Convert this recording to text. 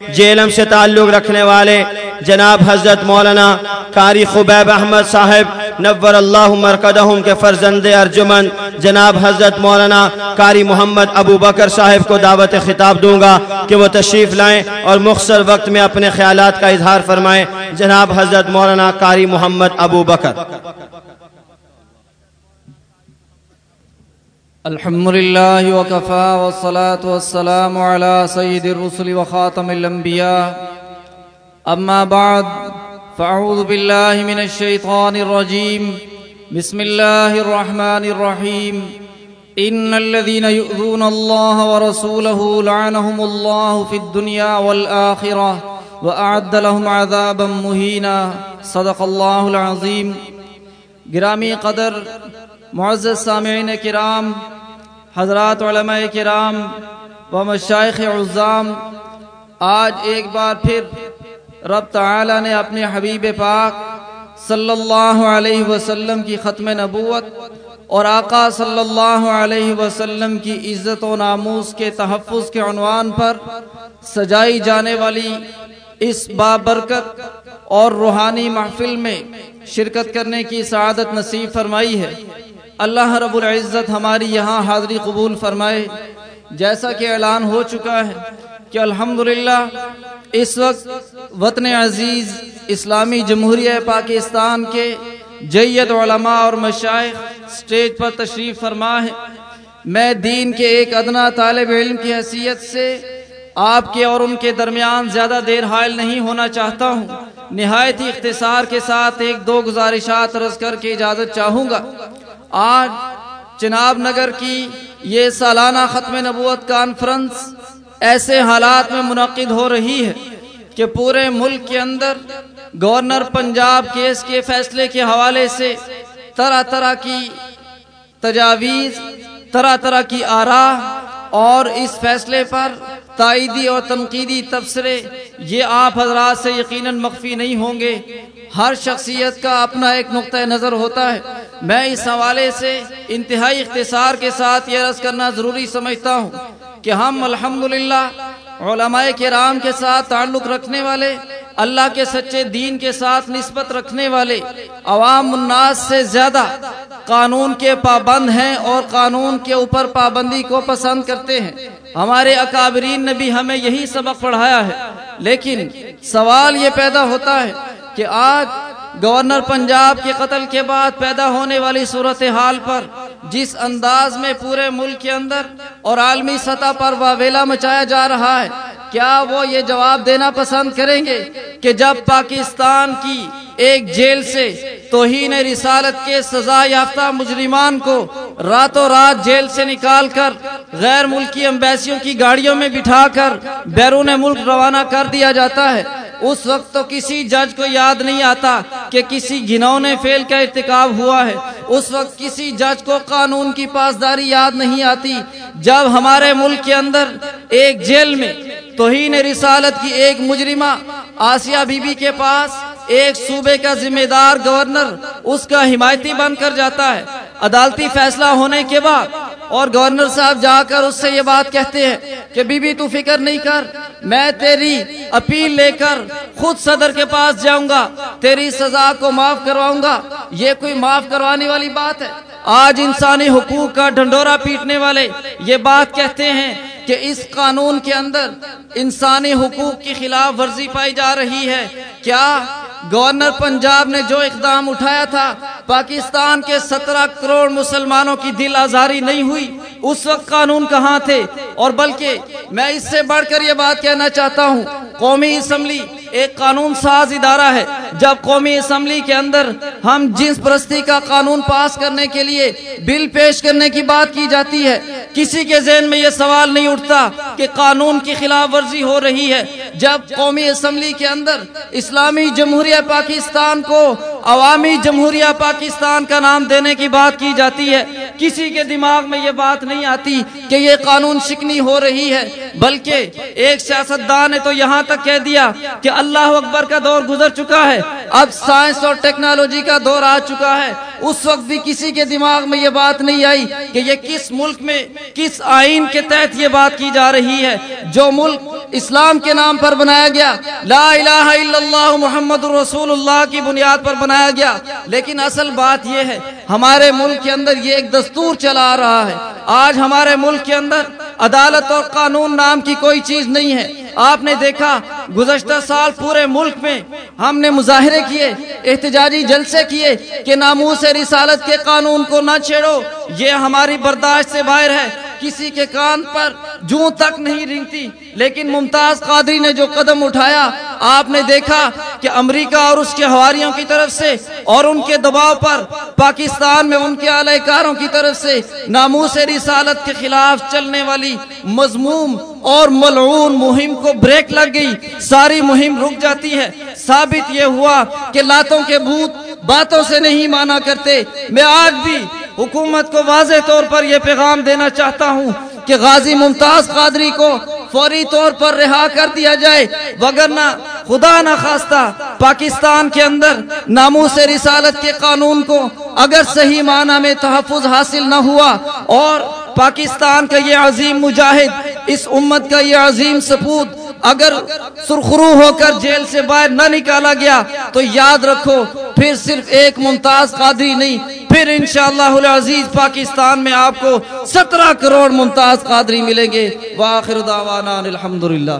جیلم سے تعلق رکھنے والے جناب حضرت مولانا قاری خبیب احمد صاحب، نور اللہ مرکدہم کے فرزند ارجمن جناب حضرت مولانا قاری محمد ابو بکر صاحب کو دعوت خطاب دوں گا کہ وہ تشریف لائیں اور مختصر وقت میں اپنے خیالات کا اظہار فرمائیں۔ جناب حضرت مولانا قاری محمد ابو بکر۔ الحمد لله وكفى والصلاة والسلام على سيد الرسل وخاتم الأنبياء أما بعد فأعوذ بالله من الشيطان الرجيم بسم الله الرحمن الرحيم إن الذين يؤذون الله ورسوله لعنهم الله في الدنيا والآخرة وأعد لهم عذابا مهينا صدق الله العظيم گرامی قدر، معزز سامعین کرام حضرات علماء کرام و مشائخ عظام، آج ایک بار پھر رب تعالی نے اپنے حبیب پاک صلی اللہ علیہ وسلم کی ختم نبوت اور آقا صلی اللہ علیہ وسلم کی عزت و ناموس کے تحفظ کے عنوان پر سجائی جانے والی اس بابرکت اور روحانی محفل میں شرکت کرنے کی سعادت نصیب فرمائی ہے۔ اللہ رب العزت ہماری یہاں حاضری قبول فرمائے۔ جیسا کہ اعلان ہو چکا ہے کہ الحمدللہ اس وقت وطن عزیز اسلامی جمہوریہ پاکستان کے جید علماء اور مشائق سٹیج پر تشریف فرما ہے۔ میں دین کے ایک ادنا طالب علم کی حیثیت سے آپ کے اور ان کے درمیان زیادہ دیر حائل نہیں ہونا چاہتا ہوں۔ نہایت ہی اختصار کے ساتھ ایک دو گزارشات رض کر کے اجازت چاہوں گا۔ آج چناب نگر کی یہ سالانہ ختم نبوت کانفرنس ایسے حالات میں منعقد ہو رہی ہے کہ پورے ملک کے اندر گورنر پنجاب کیس کے فیصلے کے حوالے سے طرح طرح کی تجاویز، طرح طرح کی آراہ اور اس فیصلے پر تائیدی اور تنقیدی تبصرے یہ آپ حضرات سے یقیناً مخفی نہیں ہوں گے۔ ہر شخصیت کا اپنا ایک نقطہ نظر ہوتا ہے۔ میں اس حوالے سے انتہائی اختصار کے ساتھ یہ عرض کرنا ضروری سمجھتا ہوں کہ ہم الحمدللہ علماء کرام کے ساتھ تعلق رکھنے والے، اللہ کے سچے دین کے ساتھ نسبت رکھنے والے، عوام الناس سے زیادہ قانون کے پابند ہیں اور قانون کے اوپر پابندی کو پسند کرتے ہیں۔ ہمارے اکابرین نے بھی ہمیں یہی سبق پڑھایا ہے۔ لیکن سوال یہ پیدا ہوتا ہے کہ آج گورنر پنجاب کے قتل کے بعد پیدا ہونے والی صورتحال پر، جس انداز میں پورے ملک کے اندر اور عالمی سطح پر واویلا مچایا جا رہا ہے، کیا وہ یہ جواب دینا پسند کریں گے کہ جب پاکستان کی ایک جیل سے توہین رسالت کے سزا یافتہ مجرمان کو راتوں رات جیل سے نکال کر غیر ملکی امبیسیوں کی گاڑیوں میں بٹھا کر بیرون ملک روانہ کر دیا جاتا ہے اس وقت تو کسی جج کو یاد نہیں آتا کہ کسی گنونے فیل کا ارتکاب ہوا ہے۔ اس وقت کسی جج کو قانون کی پاسداری یاد نہیں آتی۔ جب ہمارے ملک کے اندر ایک جیل میں توہین رسالت کی ایک مجرمہ آسیہ بی بی کے پاس ایک صوبے کا ذمہ دار گورنر اس کا حمایتی بن کر جاتا ہے۔ عدالتی فیصلہ ہونے کے بعد اور گورنر صاحب جا کر اس سے یہ بات کہتے ہیں کہ بی بی تو فکر نہیں کر۔ میں تیری اپیل لے کر خود صدر کے پاس جاؤں گا، تیری سزا کو معاف کرواؤں گا۔ یہ کوئی معاف کروانے والی بات ہے؟ آج انسانی حقوق کا ڈھنڈورا پیٹنے والے یہ بات کہتے ہیں کہ اس قانون کے اندر انسانی حقوق کی خلاف ورزی پائی جا رہی ہے۔ کیا گورنر پنجاب نے جو اقدام اٹھایا تھا، پاکستان کے سترہ کروڑ مسلمانوں کی دل آزاری نہیں ہوئی؟ اس وقت قانون کہاں تھے؟ اور بلکہ میں اس سے بڑھ کر یہ بات کہنا چاہتا ہوں، قومی اسمبلی ایک قانون ساز ادارہ ہے۔ جب قومی اسمبلی کے اندر ہم جنس پرستی کا قانون پاس کرنے کے لیے بل پیش کرنے کی بات کی جاتی ہے، کسی کے ذہن میں یہ سوال نہیں اٹھتا کہ قانون کی خلاف ورزی ہو رہی ہے۔ جب قومی اسمبلی کے اندر اسلامی جمہوریہ پاکستان کو عوامی جمہوریہ پاکستان کا نام دینے کی بات کی جاتی ہے کسی کے دماغ میں یہ بات نہیں آتی کہ یہ قانون شکنی ہو رہی ہے، بلکہ ایک سیاستدان نے تو یہاں تک کہہ دیا کہ اللہ اکبر کا دور گزر چکا ہے، اب سائنس اور ٹیکنالوجی کا دور آ چکا ہے۔ اس وقت بھی کسی کے دماغ میں یہ بات نہیں آئی کہ یہ کس ملک میں، کس آئین کے تحت یہ بات کی جا رہی ہے۔ جو ملک اسلام کے نام پر بنایا گیا، لا الہ الا اللہ محمد رسول اللہ کی بنیاد پر بنایا گیا۔ لیکن اصل بات یہ ہے، ہمارے ملک کے اندر یہ ایک دستور چلا آ رہا ہے۔ آج ہمارے ملک کے اندر عدالت اور قانون نام کی کوئی چیز نہیں ہے۔ آپ نے دیکھا گزشتہ سال پورے ملک میں ہم نے مظاہرے کیے، احتجاجی جلسے کیے کہ ناموس رسالت کے قانون کو نہ چھیڑو۔ یہ ہماری برداشت سے باہر ہے۔ کسی کے کان پر جوں تک نہیں رنگتی۔ لیکن ممتاز قادری نے جو قدم اٹھایا، آپ نے دیکھا کہ امریکہ اور اس کے ہواریوں کی طرف سے اور ان کے دباؤ پر پاکستان میں ان کے اعلی کاروں کی طرف سے ناموس رسالت کے خلاف چلنے والی مضموم اور ملعون مہم کو بریک لگ گئی، ساری مہم رک جاتی ہے۔ ثابت یہ ہوا کہ لاتوں کے بھوت باتوں سے نہیں مانا کرتے۔ میں آج بھی حکومت کو واضح طور پر یہ پیغام دینا چاہتا ہوں کہ غازی ممتاز قادری کو فوری طور پر رہا کر دیا جائے۔ وگرنہ خدا نہ خواستہ پاکستان کے اندر ناموس رسالت کے قانون کو اگر صحیح معنی میں تحفظ حاصل نہ ہوا اور پاکستان کا یہ عظیم مجاہد اس امت کا یہ عظیم سپوت اگر سرخرو ہو کر جیل سے باہر نہ نکالا گیا تو یاد رکھو، پھر صرف ایک ممتاز قادری نہیں، پھر انشاءاللہ العزیز پاکستان میں آپ کو سترہ کروڑ ممتاز قادری ملیں گے۔ واخر دعوانا الحمدللہ۔